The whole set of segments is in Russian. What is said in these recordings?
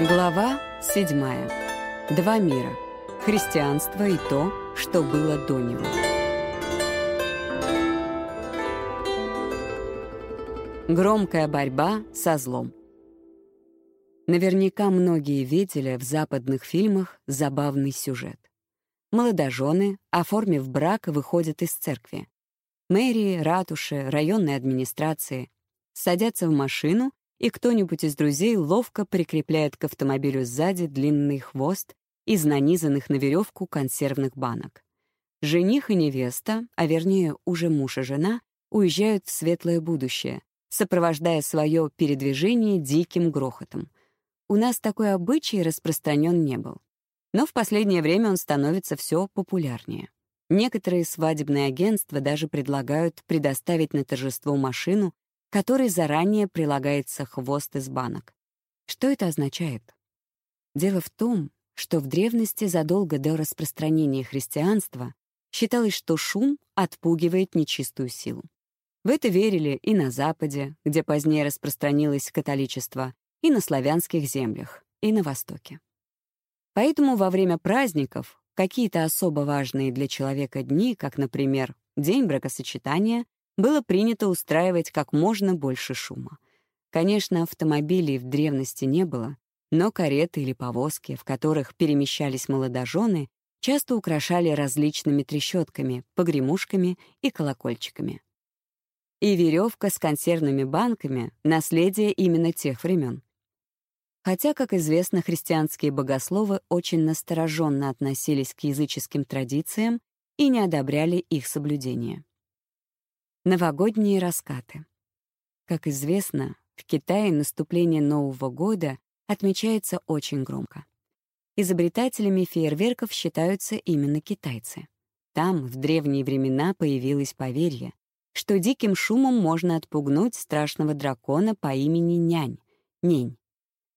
Глава 7. Два мира. Христианство и то, что было до него. Громкая борьба со злом. Наверняка многие видели в западных фильмах забавный сюжет. Молодожены, оформив брак, выходят из церкви. Мэрии, ратуши, районной администрации садятся в машину и кто-нибудь из друзей ловко прикрепляет к автомобилю сзади длинный хвост из нанизанных на веревку консервных банок. Жених и невеста, а вернее уже муж и жена, уезжают в светлое будущее, сопровождая свое передвижение диким грохотом. У нас такой обычай распространен не был. Но в последнее время он становится все популярнее. Некоторые свадебные агентства даже предлагают предоставить на торжество машину которой заранее прилагается хвост из банок. Что это означает? Дело в том, что в древности задолго до распространения христианства считалось, что шум отпугивает нечистую силу. В это верили и на Западе, где позднее распространилось католичество, и на славянских землях, и на Востоке. Поэтому во время праздников какие-то особо важные для человека дни, как, например, День бракосочетания, было принято устраивать как можно больше шума. Конечно, автомобилей в древности не было, но кареты или повозки, в которых перемещались молодожены, часто украшали различными трещотками, погремушками и колокольчиками. И веревка с консервными банками — наследие именно тех времен. Хотя, как известно, христианские богословы очень настороженно относились к языческим традициям и не одобряли их соблюдение. Новогодние раскаты. Как известно, в Китае наступление Нового года отмечается очень громко. Изобретателями фейерверков считаются именно китайцы. Там в древние времена появилось поверье, что диким шумом можно отпугнуть страшного дракона по имени Нянь, Нень,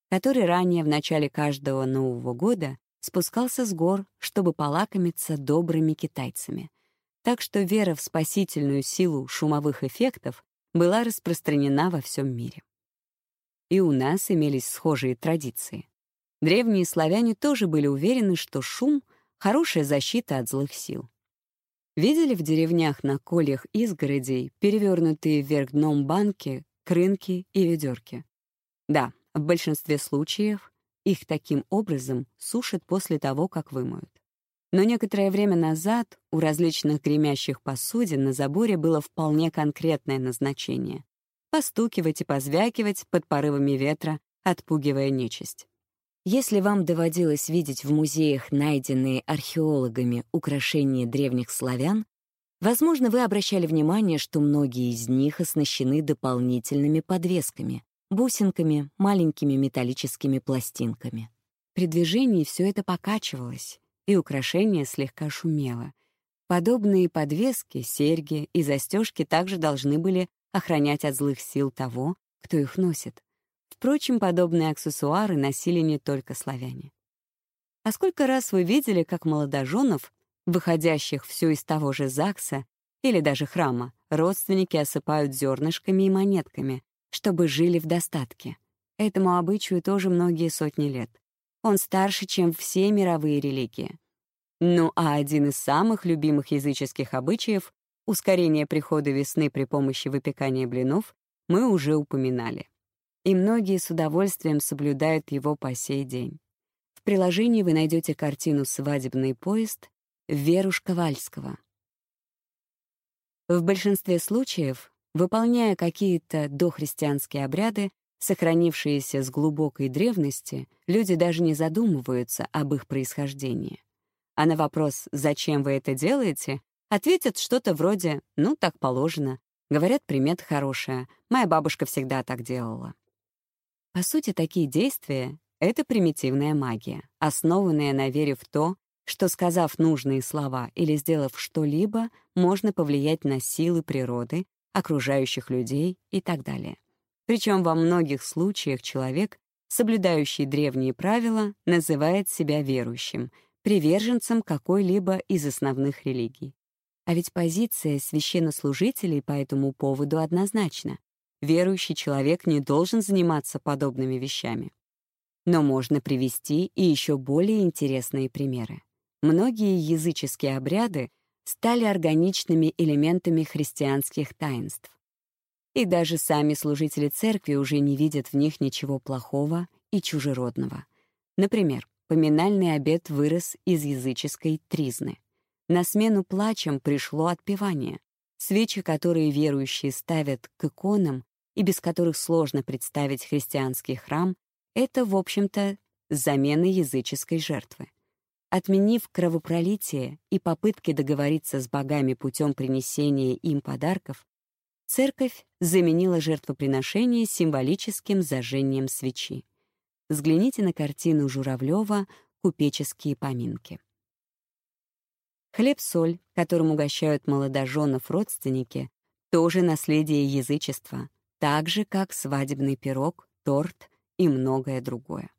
который ранее в начале каждого Нового года спускался с гор, чтобы полакомиться добрыми китайцами — так что вера в спасительную силу шумовых эффектов была распространена во всем мире. И у нас имелись схожие традиции. Древние славяне тоже были уверены, что шум — хорошая защита от злых сил. Видели в деревнях на кольях изгородей перевернутые вверх дном банки, крынки и ведерки? Да, в большинстве случаев их таким образом сушат после того, как вымоют. Но некоторое время назад у различных гремящих посудин на заборе было вполне конкретное назначение — постукивать и позвякивать под порывами ветра, отпугивая нечисть. Если вам доводилось видеть в музеях найденные археологами украшения древних славян, возможно, вы обращали внимание, что многие из них оснащены дополнительными подвесками, бусинками, маленькими металлическими пластинками. При движении все это покачивалось, и украшение слегка шумело. Подобные подвески, серьги и застежки также должны были охранять от злых сил того, кто их носит. Впрочем, подобные аксессуары носили не только славяне. А сколько раз вы видели, как молодоженов, выходящих все из того же ЗАГСа или даже храма, родственники осыпают зернышками и монетками, чтобы жили в достатке? Этому обычаю тоже многие сотни лет. Он старше, чем все мировые религии. Ну а один из самых любимых языческих обычаев — ускорение прихода весны при помощи выпекания блинов — мы уже упоминали. И многие с удовольствием соблюдают его по сей день. В приложении вы найдете картину «Свадебный поезд» Верушка Вальского. В большинстве случаев, выполняя какие-то дохристианские обряды, Сохранившиеся с глубокой древности, люди даже не задумываются об их происхождении. А на вопрос «Зачем вы это делаете?» ответят что-то вроде «Ну, так положено». Говорят, примета хорошая. Моя бабушка всегда так делала. По сути, такие действия — это примитивная магия, основанная на вере в то, что, сказав нужные слова или сделав что-либо, можно повлиять на силы природы, окружающих людей и так далее. Причем во многих случаях человек, соблюдающий древние правила, называет себя верующим, приверженцем какой-либо из основных религий. А ведь позиция священнослужителей по этому поводу однозначна. Верующий человек не должен заниматься подобными вещами. Но можно привести и еще более интересные примеры. Многие языческие обряды стали органичными элементами христианских таинств. И даже сами служители церкви уже не видят в них ничего плохого и чужеродного. Например, поминальный обед вырос из языческой тризны. На смену плачам пришло отпевание. Свечи, которые верующие ставят к иконам и без которых сложно представить христианский храм, это, в общем-то, замена языческой жертвы. Отменив кровопролитие и попытки договориться с богами путем принесения им подарков, церковь заменила жертвоприношение символическим зажжением свечи. Взгляните на картину Журавлева «Купеческие поминки». Хлеб-соль, которым угощают молодоженов родственники, тоже наследие язычества, так же, как свадебный пирог, торт и многое другое.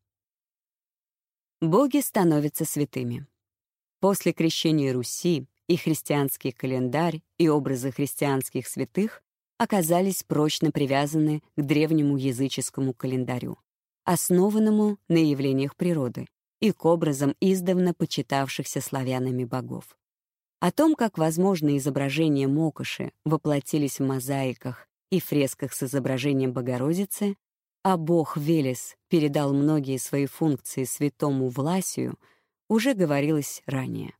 Боги становятся святыми. После крещения Руси и христианский календарь, и образы христианских святых оказались прочно привязаны к древнему языческому календарю, основанному на явлениях природы и к образам издавна почитавшихся славянами богов. О том, как возможно изображения Мокоши воплотились в мозаиках и фресках с изображением Богородицы, а бог Велес передал многие свои функции святому Власию, уже говорилось ранее.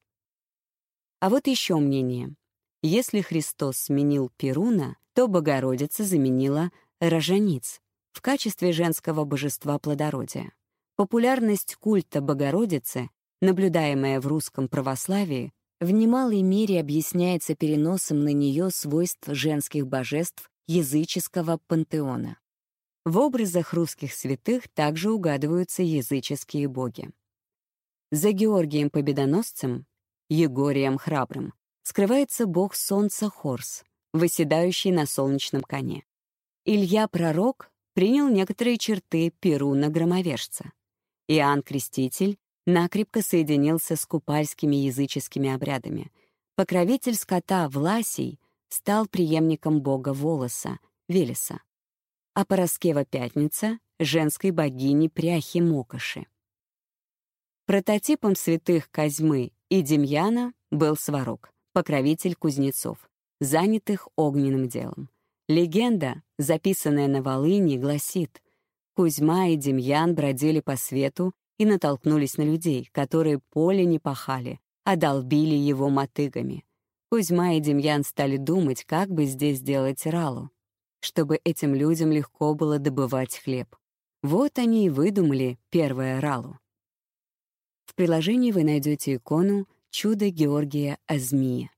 А вот еще мнение. Если Христос сменил Перуна, то Богородица заменила рожениц в качестве женского божества плодородия. Популярность культа Богородицы, наблюдаемая в русском православии, в немалой мере объясняется переносом на нее свойств женских божеств языческого пантеона. В образах русских святых также угадываются языческие боги. За Георгием Победоносцем, Егорием Храбрым, скрывается бог солнца Хорс, выседающий на солнечном коне. Илья Пророк принял некоторые черты Перуна Громовержца. Иоанн Креститель накрепко соединился с купальскими языческими обрядами. Покровитель скота Власий стал преемником бога Волоса, Велеса а Пороскева Пятница — женской богини Пряхи Мокоши. Прототипом святых Козьмы и Демьяна был Сварог, покровитель кузнецов, занятых огненным делом. Легенда, записанная на Волыни, гласит, Кузьма и Демьян бродили по свету и натолкнулись на людей, которые поле не пахали, а долбили его мотыгами. Кузьма и Демьян стали думать, как бы здесь сделать ралу чтобы этим людям легко было добывать хлеб. Вот они и выдумали первое ралу. В приложении вы найдете икону «Чудо Георгия Азмия».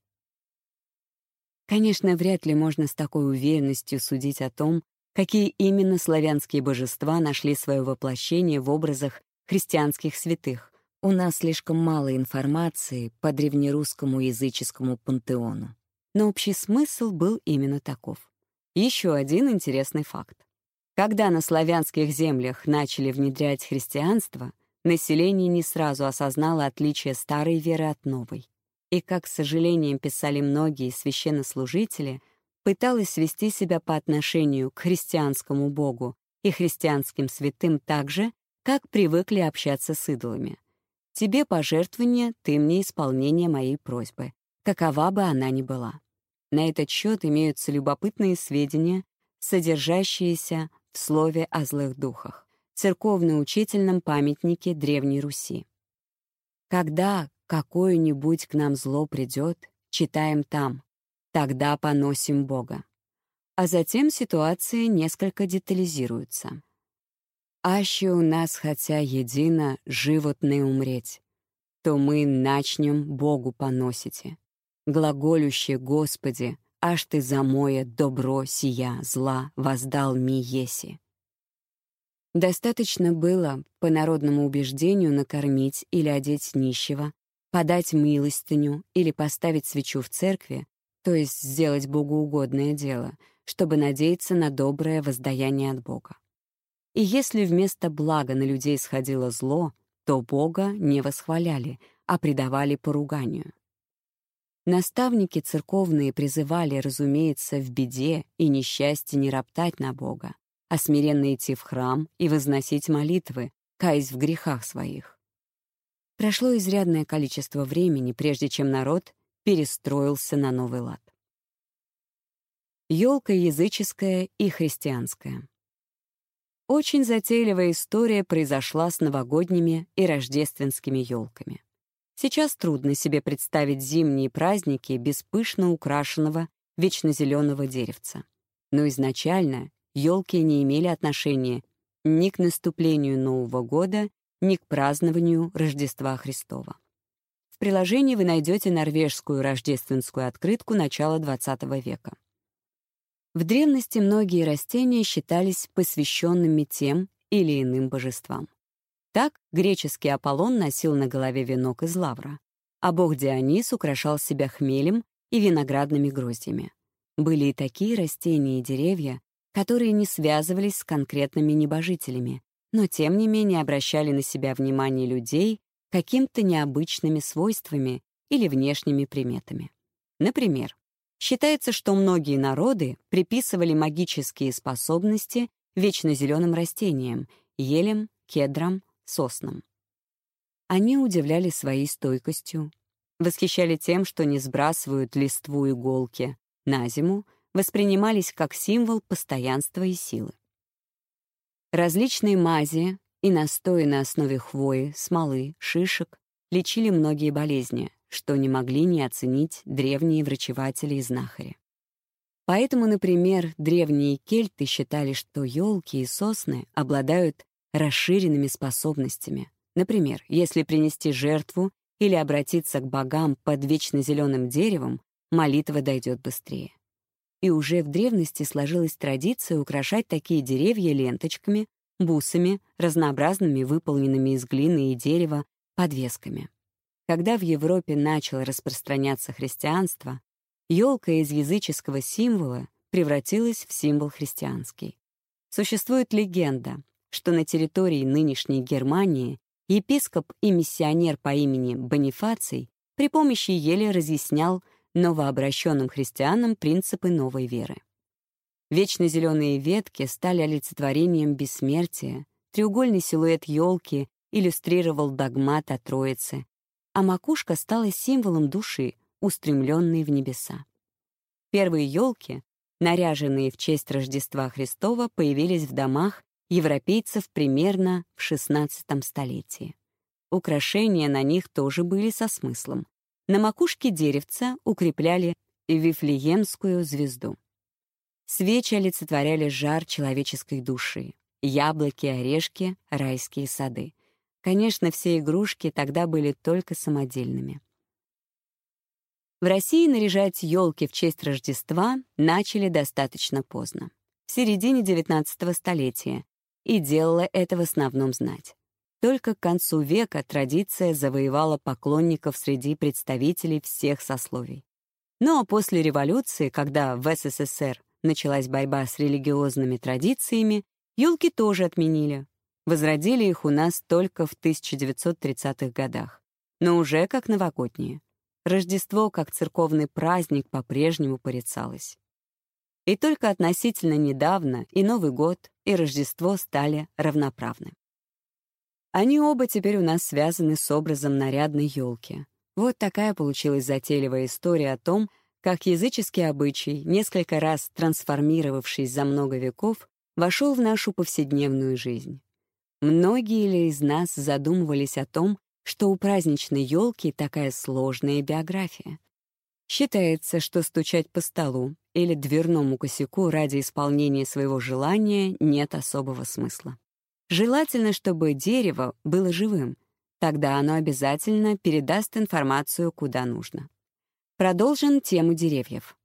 Конечно, вряд ли можно с такой уверенностью судить о том, какие именно славянские божества нашли свое воплощение в образах христианских святых. У нас слишком мало информации по древнерусскому языческому пантеону. Но общий смысл был именно таков. Еще один интересный факт. Когда на славянских землях начали внедрять христианство, население не сразу осознало отличие старой веры от новой. И, как с сожалением писали многие священнослужители, пыталось вести себя по отношению к христианскому Богу и христианским святым так же, как привыкли общаться с идолами. «Тебе пожертвование, ты мне исполнение моей просьбы, какова бы она ни была». На этот счет имеются любопытные сведения, содержащиеся в слове о злых духах, церковно-учительном памятнике Древней Руси. Когда какое-нибудь к нам зло придет, читаем там, тогда поносим Бога. А затем ситуации несколько детализируются. «Аще у нас хотя едино живот не умреть, то мы начнем Богу поносите глаголюще Господи, аж Ты за мое добро сия зла воздал ми еси. Достаточно было, по народному убеждению, накормить или одеть нищего, подать милостыню или поставить свечу в церкви, то есть сделать богоугодное дело, чтобы надеяться на доброе воздаяние от Бога. И если вместо блага на людей сходило зло, то Бога не восхваляли, а предавали поруганию. Наставники церковные призывали, разумеется, в беде и несчастье не роптать на Бога, а смиренно идти в храм и возносить молитвы, каясь в грехах своих. Прошло изрядное количество времени, прежде чем народ перестроился на новый лад. Ёлка языческая и христианская. Очень затейливая история произошла с новогодними и рождественскими елками. Сейчас трудно себе представить зимние праздники без пышно украшенного вечно деревца. Но изначально елки не имели отношения ни к наступлению Нового года, ни к празднованию Рождества Христова. В приложении вы найдете норвежскую рождественскую открытку начала XX века. В древности многие растения считались посвященными тем или иным божествам. Так греческий Аполлон носил на голове венок из лавра, а бог Дионис украшал себя хмелем и виноградными гроздьями. Были и такие растения и деревья, которые не связывались с конкретными небожителями, но тем не менее обращали на себя внимание людей каким-то необычными свойствами или внешними приметами. Например, считается, что многие народы приписывали магические способности вечно зеленым растениям — елям, кедрам, соснам. Они удивляли своей стойкостью, восхищали тем, что не сбрасывают листву иголки на зиму, воспринимались как символ постоянства и силы. Различные мази и настои на основе хвои, смолы, шишек лечили многие болезни, что не могли не оценить древние врачеватели и знахари. Поэтому, например, древние кельты считали, что елки и сосны обладают расширенными способностями. Например, если принести жертву или обратиться к богам под вечно деревом, молитва дойдет быстрее. И уже в древности сложилась традиция украшать такие деревья ленточками, бусами, разнообразными выполненными из глины и дерева подвесками. Когда в Европе начало распространяться христианство, елка из языческого символа превратилась в символ христианский. Существует легенда, что на территории нынешней Германии епископ и миссионер по имени Бонифаций при помощи ели разъяснял новообращенным христианам принципы новой веры. Вечно зеленые ветки стали олицетворением бессмертия, треугольный силуэт елки иллюстрировал догмат о Троице, а макушка стала символом души, устремленной в небеса. Первые елки, наряженные в честь Рождества Христова, появились в домах европейцев примерно в XVI столетии. Украшения на них тоже были со смыслом. На макушке деревца укрепляли Вифлеемскую звезду. Свечи олицетворяли жар человеческой души, яблоки, орешки, райские сады. Конечно, все игрушки тогда были только самодельными. В России наряжать елки в честь Рождества начали достаточно поздно, в середине XIX столетия, и делала это в основном знать. Только к концу века традиция завоевала поклонников среди представителей всех сословий. Ну а после революции, когда в СССР началась борьба с религиозными традициями, елки тоже отменили. Возродили их у нас только в 1930-х годах, но уже как новогодние. Рождество как церковный праздник по-прежнему порицалось. И только относительно недавно и Новый год, и Рождество стали равноправны. Они оба теперь у нас связаны с образом нарядной елки. Вот такая получилась затейливая история о том, как языческий обычай, несколько раз трансформировавшись за много веков, вошел в нашу повседневную жизнь. Многие ли из нас задумывались о том, что у праздничной елки такая сложная биография? Считается, что стучать по столу или дверному косяку ради исполнения своего желания нет особого смысла. Желательно, чтобы дерево было живым. Тогда оно обязательно передаст информацию куда нужно. Продолжим тему деревьев.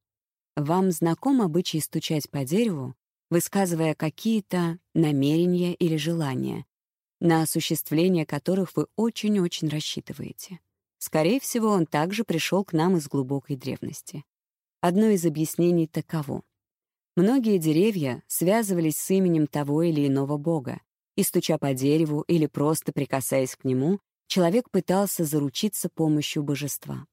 Вам знаком обычай стучать по дереву, высказывая какие-то намерения или желания, на осуществление которых вы очень-очень рассчитываете. Скорее всего, он также пришел к нам из глубокой древности. Одно из объяснений таково. Многие деревья связывались с именем того или иного бога, и, стуча по дереву или просто прикасаясь к нему, человек пытался заручиться помощью божества.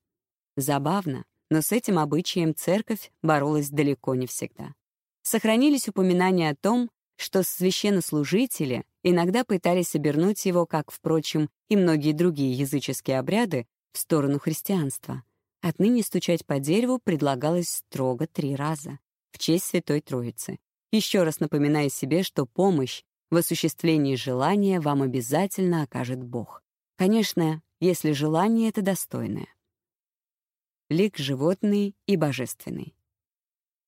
Забавно, но с этим обычаем церковь боролась далеко не всегда. Сохранились упоминания о том, что священнослужители иногда пытались обернуть его, как, впрочем, и многие другие языческие обряды, в сторону христианства. Отныне стучать по дереву предлагалось строго три раза, в честь Святой Троицы, еще раз напоминая себе, что помощь в осуществлении желания вам обязательно окажет Бог. Конечно, если желание это достойное. Лик животный и божественный.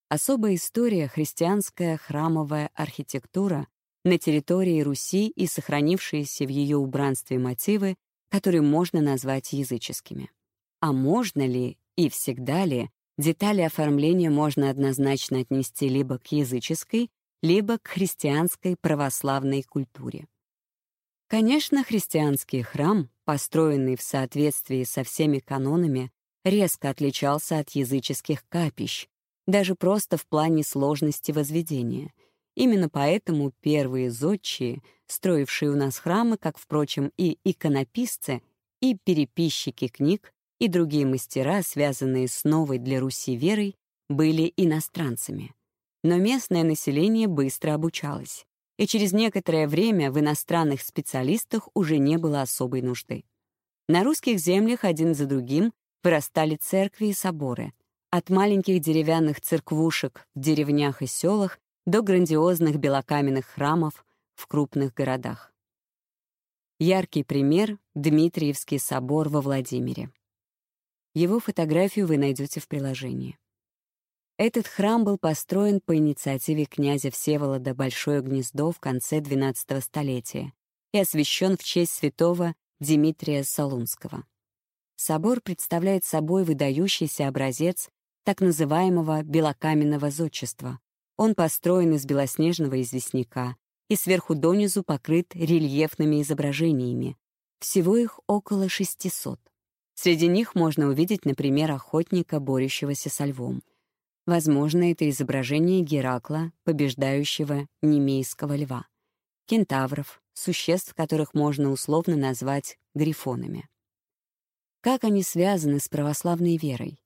Особая история христианская храмовая архитектура на территории Руси и сохранившиеся в ее убранстве мотивы, которые можно назвать языческими. А можно ли и всегда ли детали оформления можно однозначно отнести либо к языческой, либо к христианской православной культуре? Конечно, христианский храм, построенный в соответствии со всеми канонами, резко отличался от языческих капищ, даже просто в плане сложности возведения. Именно поэтому первые зодчие, строившие у нас храмы, как, впрочем, и иконописцы, и переписчики книг, и другие мастера, связанные с новой для Руси верой, были иностранцами. Но местное население быстро обучалось, и через некоторое время в иностранных специалистах уже не было особой нужды. На русских землях один за другим вырастали церкви и соборы, от маленьких деревянных церквушек в деревнях и селах до грандиозных белокаменных храмов в крупных городах. Яркий пример — Дмитриевский собор во Владимире. Его фотографию вы найдете в приложении. Этот храм был построен по инициативе князя Всеволода Большое Гнездо в конце XII столетия и освящен в честь святого Дмитрия Солунского. Собор представляет собой выдающийся образец так называемого белокаменного зодчества. Он построен из белоснежного известняка и сверху донизу покрыт рельефными изображениями. Всего их около 600. Среди них можно увидеть, например, охотника, борющегося со львом. Возможно, это изображение Геракла, побеждающего немейского льва, кентавров, существ, которых можно условно назвать грифонами. Как они связаны с православной верой?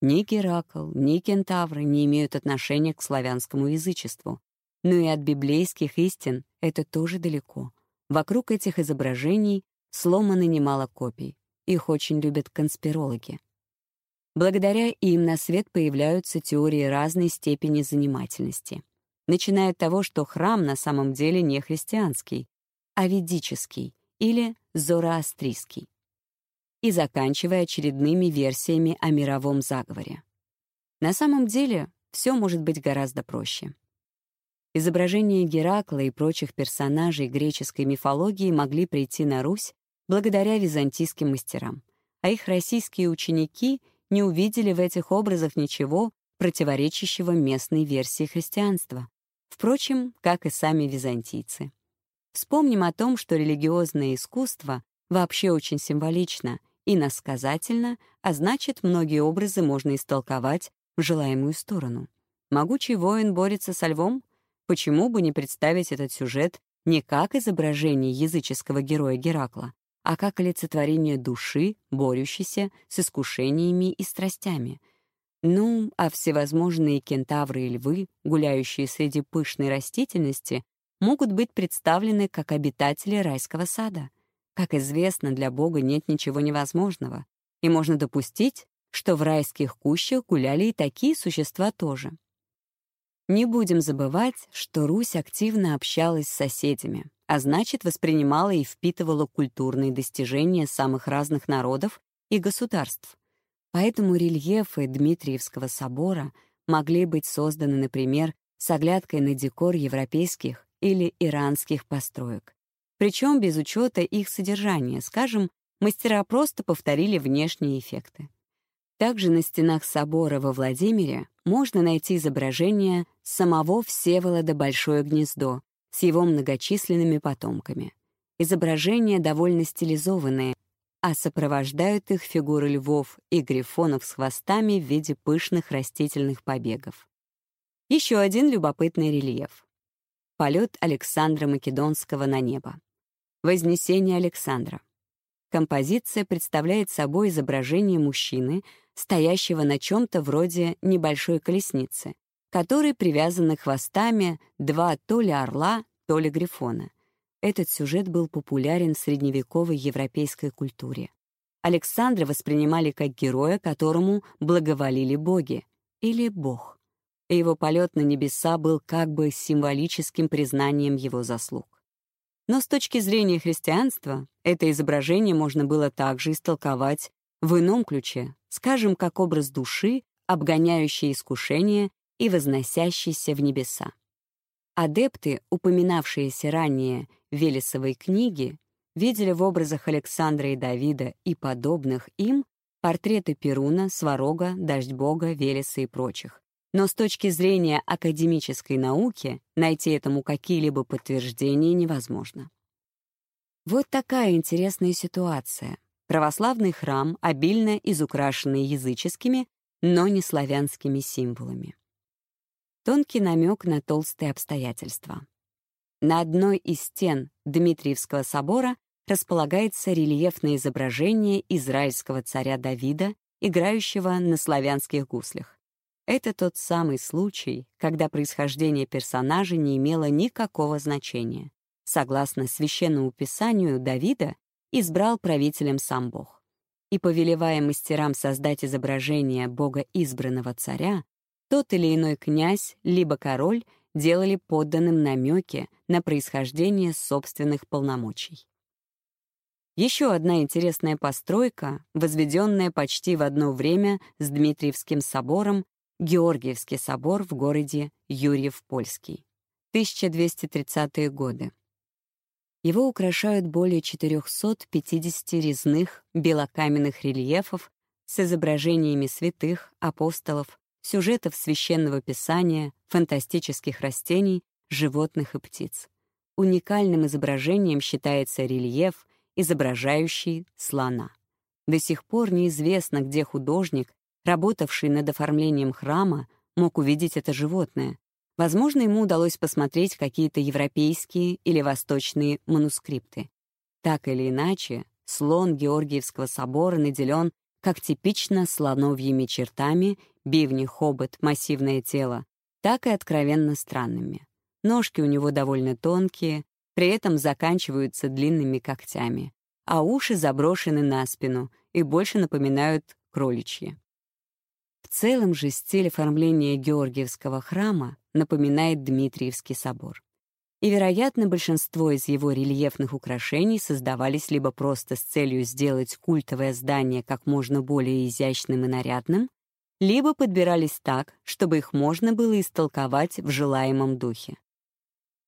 Ни Геракл, ни кентавры не имеют отношения к славянскому язычеству, но и от библейских истин это тоже далеко. Вокруг этих изображений сломано немало копий. Их очень любят конспирологи. Благодаря им на свет появляются теории разной степени занимательности. Начиная от того, что храм на самом деле не христианский, а ведический или зороастрийский, и заканчивая очередными версиями о мировом заговоре. На самом деле все может быть гораздо проще. Изображения Геракла и прочих персонажей греческой мифологии могли прийти на Русь благодаря византийским мастерам, а их российские ученики не увидели в этих образах ничего, противоречащего местной версии христианства, впрочем, как и сами византийцы. Вспомним о том, что религиозное искусство вообще очень символично и насказательно, а значит, многие образы можно истолковать в желаемую сторону. Могучий воин борется со львом? Почему бы не представить этот сюжет не как изображение языческого героя Геракла, а как олицетворение души, борющейся с искушениями и страстями. Ну, а всевозможные кентавры и львы, гуляющие среди пышной растительности, могут быть представлены как обитатели райского сада. Как известно, для Бога нет ничего невозможного, и можно допустить, что в райских кущах гуляли и такие существа тоже. Не будем забывать, что Русь активно общалась с соседями, а значит, воспринимала и впитывала культурные достижения самых разных народов и государств. Поэтому рельефы Дмитриевского собора могли быть созданы, например, с оглядкой на декор европейских или иранских построек. Причем без учета их содержания, скажем, мастера просто повторили внешние эффекты. Также на стенах собора во Владимире можно найти изображение самого Всеволода Большое Гнездо, с его многочисленными потомками. Изображения довольно стилизованные, а сопровождают их фигуры львов и грифонов с хвостами в виде пышных растительных побегов. Еще один любопытный рельеф. Полет Александра Македонского на небо. Вознесение Александра. Композиция представляет собой изображение мужчины, стоящего на чем-то вроде небольшой колесницы, которой привязаны хвостами два то ли орла, то ли грифона. этот сюжет был популярен в средневековой европейской культуре. Александра воспринимали как героя, которому благоволили боги, или бог. И его полет на небеса был как бы символическим признанием его заслуг. Но с точки зрения христианства это изображение можно было также истолковать в ином ключе, скажем, как образ души, обгоняющей искушение и возносящейся в небеса. Адепты, упоминавшиеся ранее в Велесовой книге, видели в образах Александра и Давида и подобных им портреты Перуна, Сварога, Дождь-бога, Велеса и прочих. Но с точки зрения академической науки найти этому какие-либо подтверждения невозможно. Вот такая интересная ситуация. Православный храм, обильно изукрашенный языческими, но не славянскими символами. Тонкий намек на толстые обстоятельства. На одной из стен Дмитриевского собора располагается рельефное изображение израильского царя Давида, играющего на славянских гуслях. Это тот самый случай, когда происхождение персонажа не имело никакого значения. Согласно священному писанию Давида, избрал правителем сам Бог. И повелевая мастерам создать изображение Бога избранного царя, тот или иной князь, либо король — делали подданным намеки на происхождение собственных полномочий. Еще одна интересная постройка, возведенная почти в одно время с Дмитриевским собором, Георгиевский собор в городе Юрьев-Польский, 1230-е годы. Его украшают более 450 резных белокаменных рельефов с изображениями святых, апостолов, сюжетов священного писания, фантастических растений, животных и птиц. Уникальным изображением считается рельеф, изображающий слона. До сих пор неизвестно, где художник, работавший над оформлением храма, мог увидеть это животное. Возможно, ему удалось посмотреть какие-то европейские или восточные манускрипты. Так или иначе, слон Георгиевского собора наделен как типично слоновьими чертами, бивни, хобот, массивное тело, так и откровенно странными. Ножки у него довольно тонкие, при этом заканчиваются длинными когтями, а уши заброшены на спину и больше напоминают кроличьи. В целом же стиль оформления Георгиевского храма напоминает Дмитриевский собор и, вероятно, большинство из его рельефных украшений создавались либо просто с целью сделать культовое здание как можно более изящным и нарядным, либо подбирались так, чтобы их можно было истолковать в желаемом духе.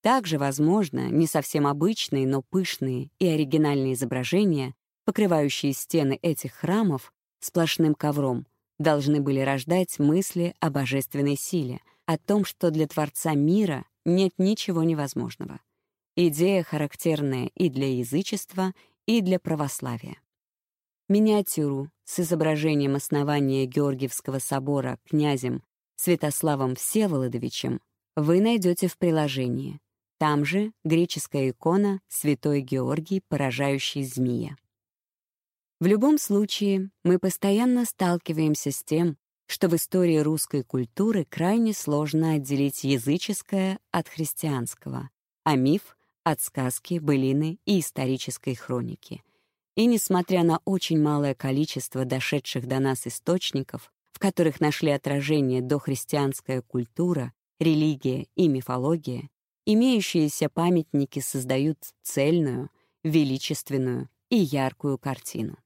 Также, возможно, не совсем обычные, но пышные и оригинальные изображения, покрывающие стены этих храмов сплошным ковром, должны были рождать мысли о божественной силе, о том, что для Творца мира нет ничего невозможного. Идея характерная и для язычества, и для православия. Миниатюру с изображением основания Георгиевского собора князем Святославом Всеволодовичем вы найдете в приложении. Там же греческая икона Святой Георгий, поражающий змея. В любом случае, мы постоянно сталкиваемся с тем, что в истории русской культуры крайне сложно отделить языческое от христианского, а миф — от сказки, былины и исторической хроники. И несмотря на очень малое количество дошедших до нас источников, в которых нашли отражение дохристианская культура, религия и мифология, имеющиеся памятники создают цельную, величественную и яркую картину.